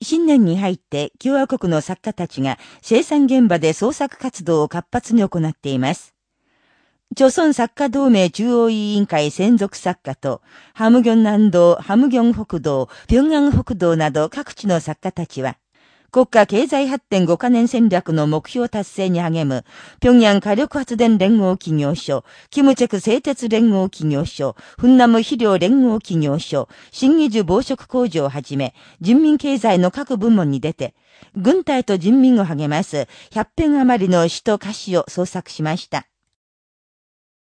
新年に入って共和国の作家たちが生産現場で創作活動を活発に行っています。朝鮮作家同盟中央委員会専属作家と、ハムギョン南道、ハムギョン北道、平安北道など各地の作家たちは、国家経済発展5カ年戦略の目標達成に励む、平壌火力発電連合企業所、キムチェク製鉄連合企業所、フンナム肥料連合企業所、新技術防食工場をはじめ、人民経済の各部門に出て、軍隊と人民を励ます100編余りの詩と歌詞を創作しました。